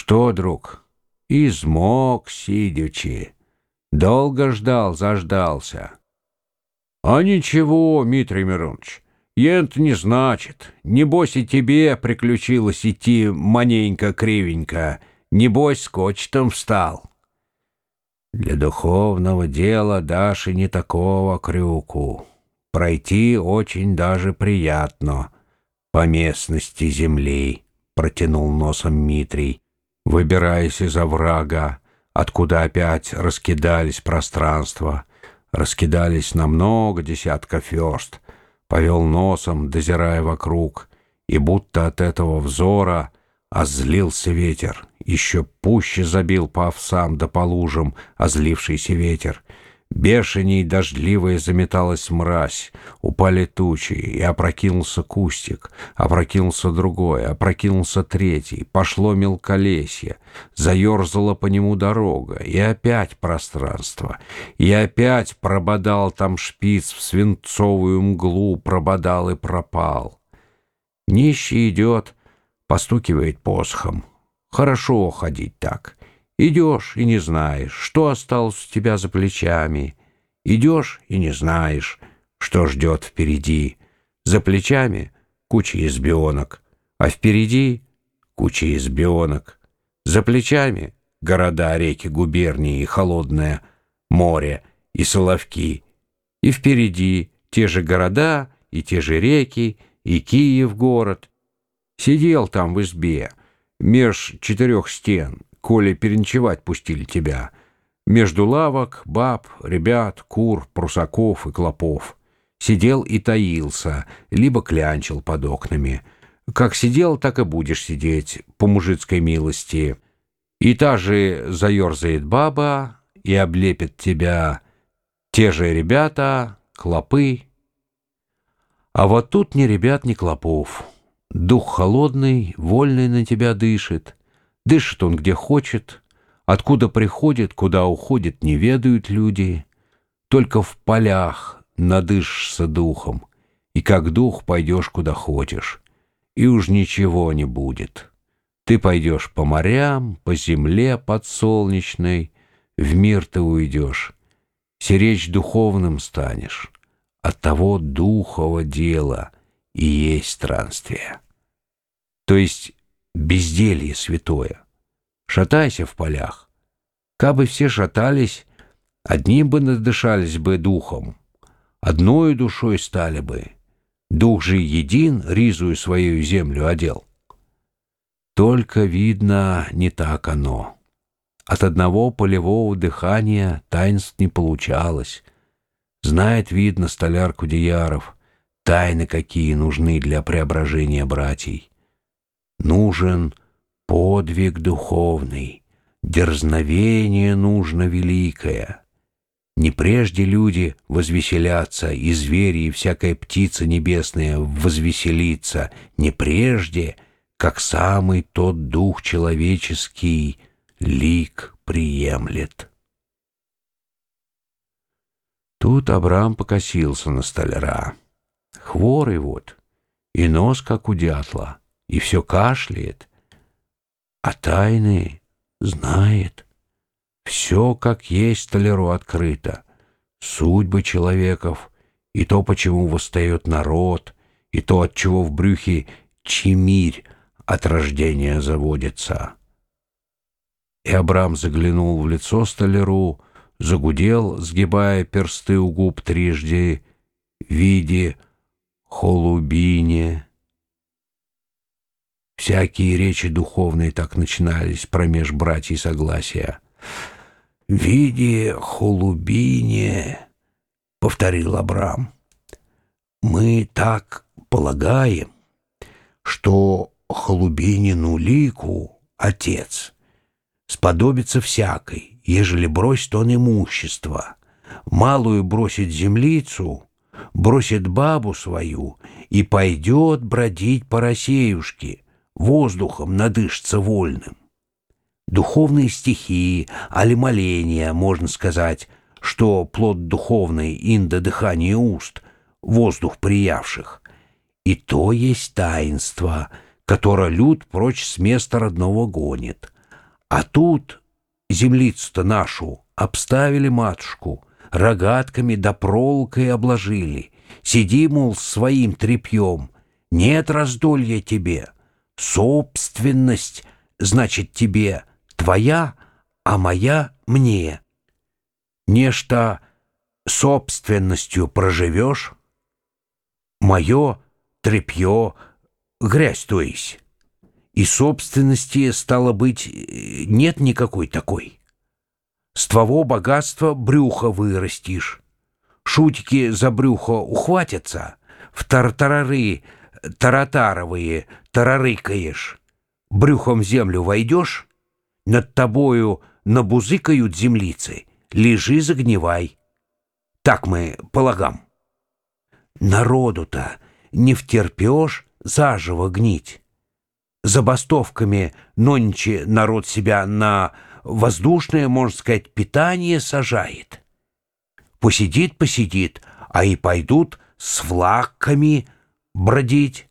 Что, друг, измок сидячи, долго ждал, заждался. А ничего, Митрий Миронович, ент не значит. Небось и тебе приключилось идти маненько-кривенько, небось скотчетом встал. Для духовного дела дашь и не такого крюку. Пройти очень даже приятно по местности земли, протянул носом Митрий, выбираясь из оврага, откуда опять раскидались пространства, раскидались на много десятков верст, повел носом, дозирая вокруг, и будто от этого взора озлился ветер, еще пуще забил по овсам да по лужам озлившийся ветер — Бешеней дождливая заметалась мразь, упали тучи, и опрокинулся кустик, опрокинулся другой, опрокинулся третий, пошло мелколесье, заерзала по нему дорога, и опять пространство, и опять прободал там шпиц в свинцовую мглу, прободал и пропал. Нищий идет, постукивает посохом. Хорошо ходить так — Идешь и не знаешь, что осталось у тебя за плечами. Идешь и не знаешь, что ждет впереди. За плечами куча избионок, а впереди куча избионок. За плечами города, реки, губернии, холодное море и соловки. И впереди те же города и те же реки, и Киев город. Сидел там в избе, меж четырех стен, коли переночевать пустили тебя. Между лавок, баб, ребят, кур, прусаков и клопов. Сидел и таился, либо клянчил под окнами. Как сидел, так и будешь сидеть, по мужицкой милости. И та же заерзает баба и облепит тебя те же ребята, клопы. А вот тут ни ребят, ни клопов. Дух холодный, вольный на тебя дышит — Дышит он где хочет, откуда приходит, куда уходит, не ведают люди. Только в полях надышишься духом, и как дух пойдешь куда хочешь, и уж ничего не будет. Ты пойдешь по морям, по земле подсолнечной, в мир ты уйдешь, серечь духовным станешь. От того духового дела и есть странствие. То есть безделье святое. Шатайся в полях. Кабы все шатались, одним бы надышались бы духом, одной душой стали бы. Дух же един ризую свою землю одел. Только, видно, не так оно. От одного полевого дыхания таинств не получалось. Знает, видно, столяр Кудеяров, тайны какие нужны для преображения братьей. Нужен подвиг духовный, дерзновение нужно великое. Не прежде люди возвеселятся, и звери, и всякая птица небесная возвеселится, не прежде, как самый тот дух человеческий лик приемлет. Тут Абрам покосился на столяра. Хворый вот, и нос, как у дятла и все кашляет, а тайны знает. Все, как есть, Толеру открыто. Судьбы человеков, и то, почему восстает народ, и то, от чего в брюхе чемирь от рождения заводится. И Абрам заглянул в лицо столяру, загудел, сгибая персты у губ трижды, виде холубине, Всякие речи духовные так начинались промеж братьей согласия. «Виде холубине», — повторил Абрам, — «мы так полагаем, что холубинину лику отец сподобится всякой, ежели бросит он имущество, малую бросит землицу, бросит бабу свою и пойдет бродить по Россеюшке» воздухом надышится вольным. Духовные стихии, али моления, можно сказать, что плод духовный инда дыхание уст, воздух приявших. И то есть таинство, которое люд прочь с места родного гонит — А тут землицу-то нашу обставили матушку, рогатками да проволокой обложили. Сиди, мол, своим тряпьем, нет раздолья тебе. Собственность, значит, тебе твоя, а моя мне. Нечто собственностью проживешь, мое тряпье, грязь то есть. И собственности, стало быть, нет никакой такой. С твоего богатства брюхо вырастишь. Шутики за брюхо ухватятся, в тартарары таратаровые тарарыкаешь. Брюхом землю войдешь, над тобою набузыкают землицы, лежи загнивай. Так мы полагам. Народу-то не втерпешь заживо гнить. Забастовками нонче народ себя на воздушное, можно сказать, питание сажает. Посидит-посидит, а и пойдут с влаками бродить.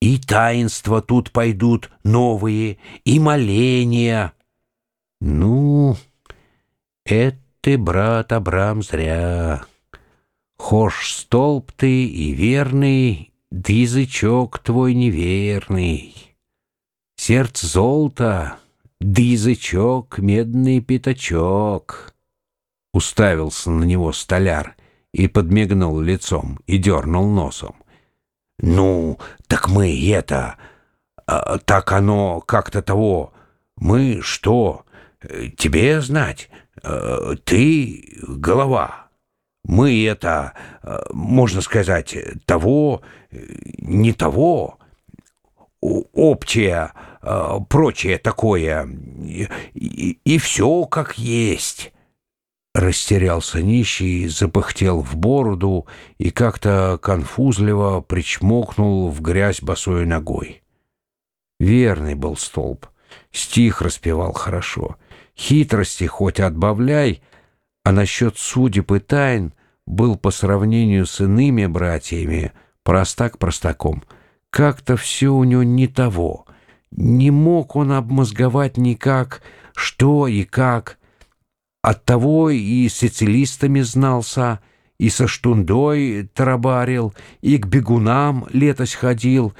И таинства тут пойдут новые, и моления. Ну, это ты, брат Абрам, зря. Хошь столб ты и верный, да язычок твой неверный. Сердце золото, да язычок медный пятачок. Уставился на него столяр и подмигнул лицом и дернул носом. «Ну, так мы это... А, так оно как-то того... Мы что? Тебе знать? Э, ты голова. Мы это, э, можно сказать, того, не того, общее, э, прочее такое, и, и все как есть». Растерялся нищий, запыхтел в бороду и как-то конфузливо причмокнул в грязь босой ногой. Верный был столб, стих распевал хорошо — Хитрости хоть отбавляй, а насчет судеб и тайн был по сравнению с иными братьями простак простаком. Как-то все у него не того. Не мог он обмозговать никак, что и как. Оттого и с сицилистами знался, и со штундой тарабарил, и к бегунам летось ходил,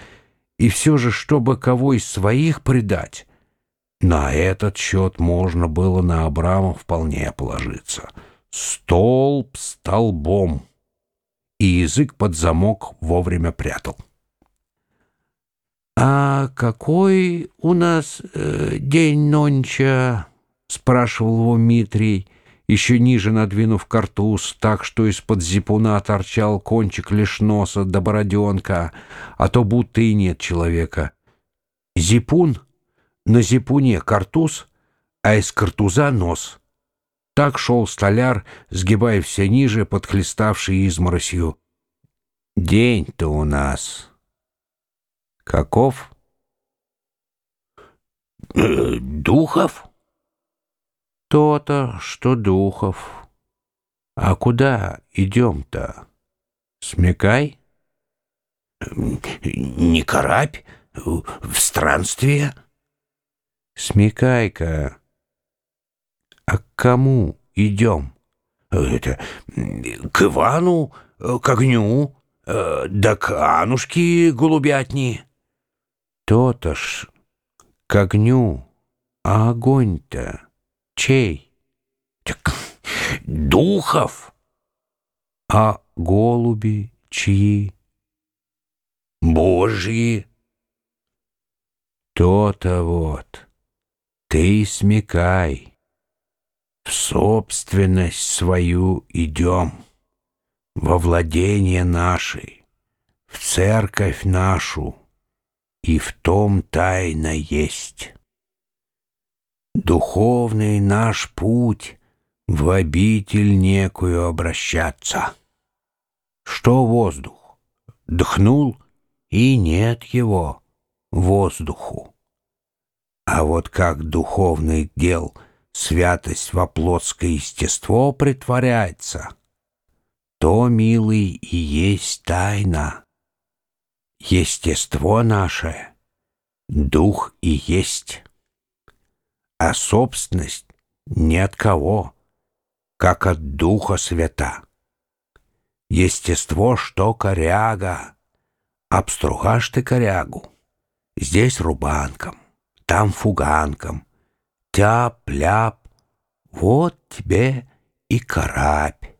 и все же, чтобы кого из своих предать, на этот счет можно было на Абрама вполне положиться. Столб столбом. И язык под замок вовремя прятал. «А какой у нас э, день нонча?» — спрашивал его Митрий, еще ниже надвинув картуз, так что из-под зипуна торчал кончик лишь носа до бороденка, а то будто и нет человека. Зипун — на зипуне картуз, а из картуза нос. Так шел столяр, сгибая все ниже, подхлеставший изморосью. День-то у нас. Каков? Э, духов? То-то, что Духов. А куда идем-то? Смекай? Не карабь, в странствие. Смекай-ка, а к кому идем? Это к Ивану, к огню, да к Анушке голубятни. То-то ж к огню, а огонь-то чей? Так духов. А голуби чьи? Божьи. То-то вот. Ты смекай, в собственность свою идем, во владение нашей, в церковь нашу, и в том тайна есть. Духовный наш путь в обитель некую обращаться. Что воздух? Дхнул, и нет его воздуху. А вот как духовный дел святость во плотское естество притворяется, то, милый, и есть тайна. Естество наше — дух и есть. А собственность ни от кого, как от Духа Свята. Естество, что коряга, обстругашь ты корягу, здесь рубанком, там фуганком, тяп-ляп, вот тебе и карапь.